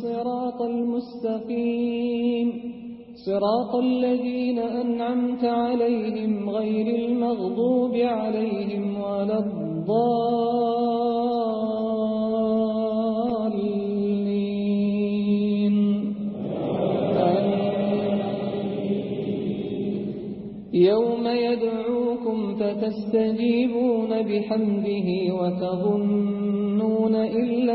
الصراط المستقيم. صراط الذين أنعمت عليهم غير المغضوب عليهم ولا الضالين. يوم يدعوكم فتستجيبون بحمده وتظنون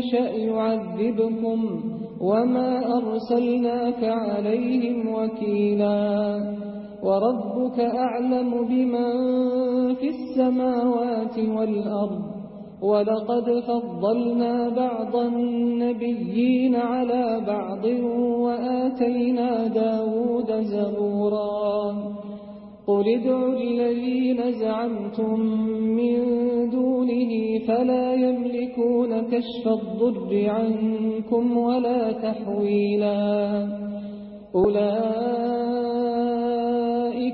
يشأ يعذبكم وما أرسلناك عليهم وكيلا وربك أعلم بمن في السماوات والأرض ولقد فضلنا بعض النبيين على بعض وآتينا دَاوُودَ زبورا قل ادعوا الذين زعمتم من دونه فلا يملكون كشف الضر عنكم ولا تحويلا أولئك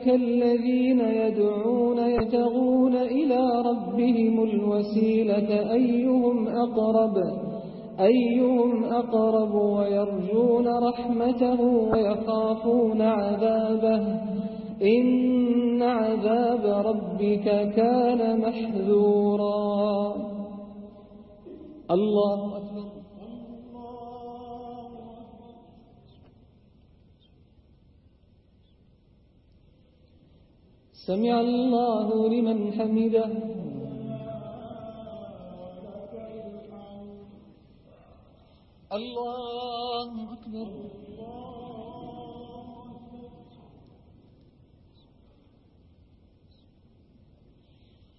الذين يدعون يتغون إلى ربهم الوسيلة أيهم أقرب أيهم أقرب ويرجون رحمته ويخافون عذابه إن عذاب ربك كان محذورا. الله أكبر. سمع الله لمن حمده. الله أكبر.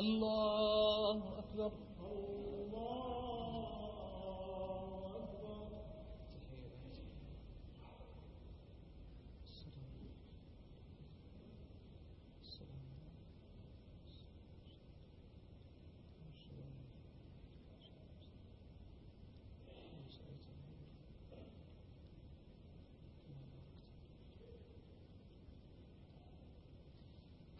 اللہ اکبر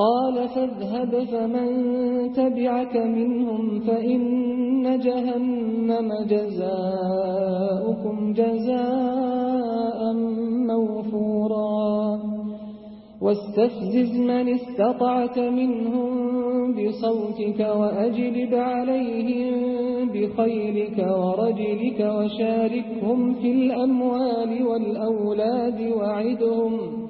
قال فاذهب فمن تبعك منهم فإن جهنم جزاؤكم جزاء موفورا. واستفزز من استطعت منهم بصوتك وأجلب عليهم بخيلك ورجلك وشاركهم في الأموال والأولاد وعدهم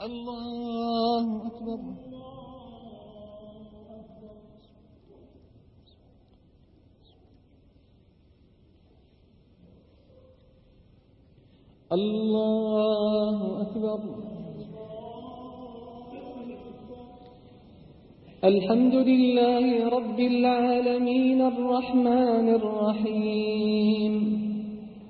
اللہ اکبر اللہ اکبر الحمد لله رب العالمين الرحمن الرحيم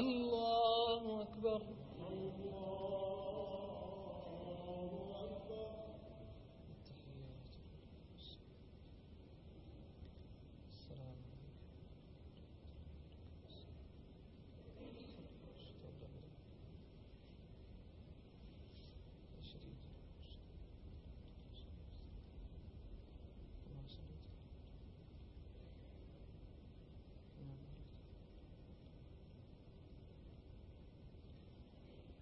اللہ اکبر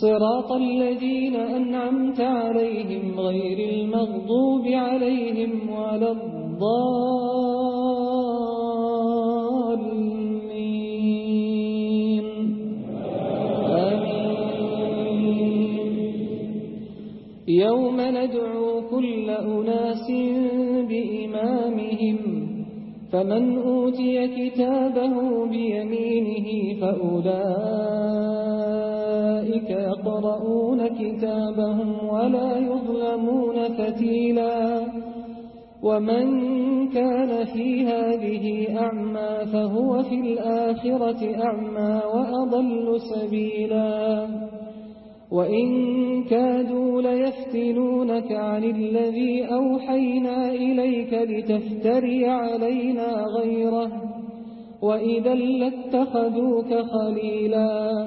صراط الذين أنعمت عليهم غير المغضوب عليهم ولا الضالين. آمين. يوم ندعو كل أناس بإمامهم فمن أوتي كتابه بيمينه فأولئك أولئك يقرؤون كتابهم ولا يظلمون فتيلا. ومن كان في هذه أعمى فهو في الآخرة أعمى وأضل سبيلا. وإن كادوا ليفتنونك عن الذي أوحينا إليك لتفتري علينا غيره. وإذا لاتخذوك خليلا.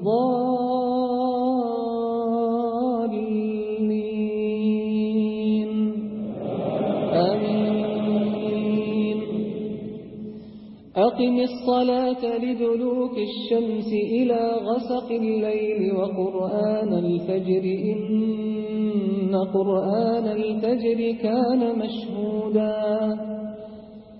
الضالين. آمين. أقم الصلاة لدلوك الشمس إلى غسق الليل وقرآن الفجر. إن قرآن الفجر كان مشهوداً.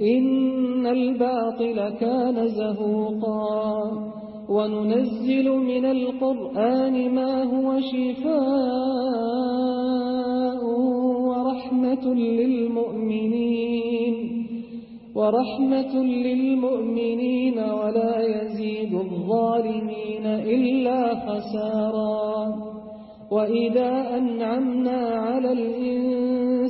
إن الباطل كان زهوقا وننزل من القرآن ما هو شفاء ورحمة للمؤمنين ورحمة للمؤمنين ولا يزيد الظالمين إلا خسارا وإذا أنعمنا على الإنسان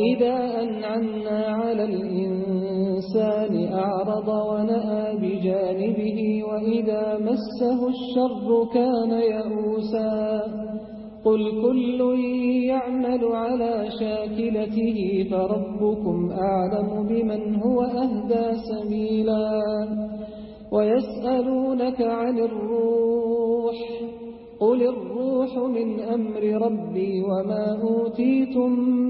وَإِذَا أَنْعَمْنَا عَلَى الْإِنْسَانِ أَعْرَضَ وَنَأَى بِجَانِبِهِ وَإِذَا مَسَّهُ الشَّرُّ كَانَ يَئُوسًا قُلْ كُلٌّ يَعْمَلُ عَلَى شَاكِلَتِهِ فَرَبُّكُمْ أَعْلَمُ بِمَنْ هُوَ أَهْدَى سَبِيلًا وَيَسْأَلُونَكَ عَنِ الرُّوحِ قُلِ الرُّوحُ مِنْ أَمْرِ رَبِّي وَمَا أُوتِيتُمْ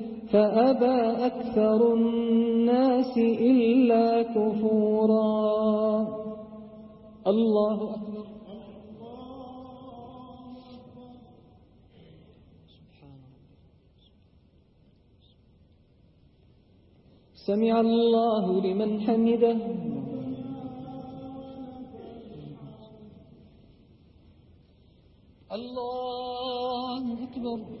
فأبى أكثر الناس إلا كفورا. الله أكبر. سمع الله لمن حمده. الله أكبر.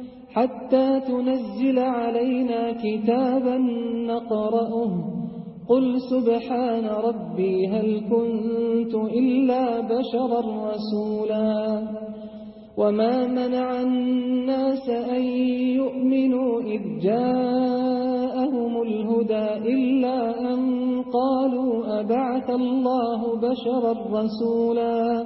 حتى تنزل علينا كتابا نقرأه. قل سبحان ربي هل كنت إلا بشرا رسولا. وما منع الناس أن يؤمنوا إذ جاءهم الهدى إلا أن قالوا أبعث الله بشرا رسولا.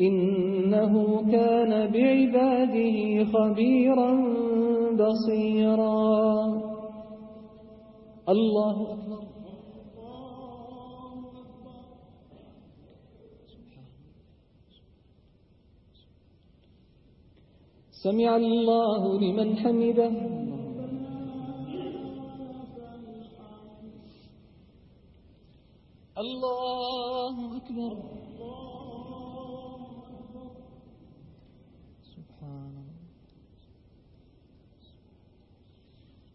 إنه كان بعباده خبيرا بصيرا. الله سمع الله لمن حمده. الله أكبر.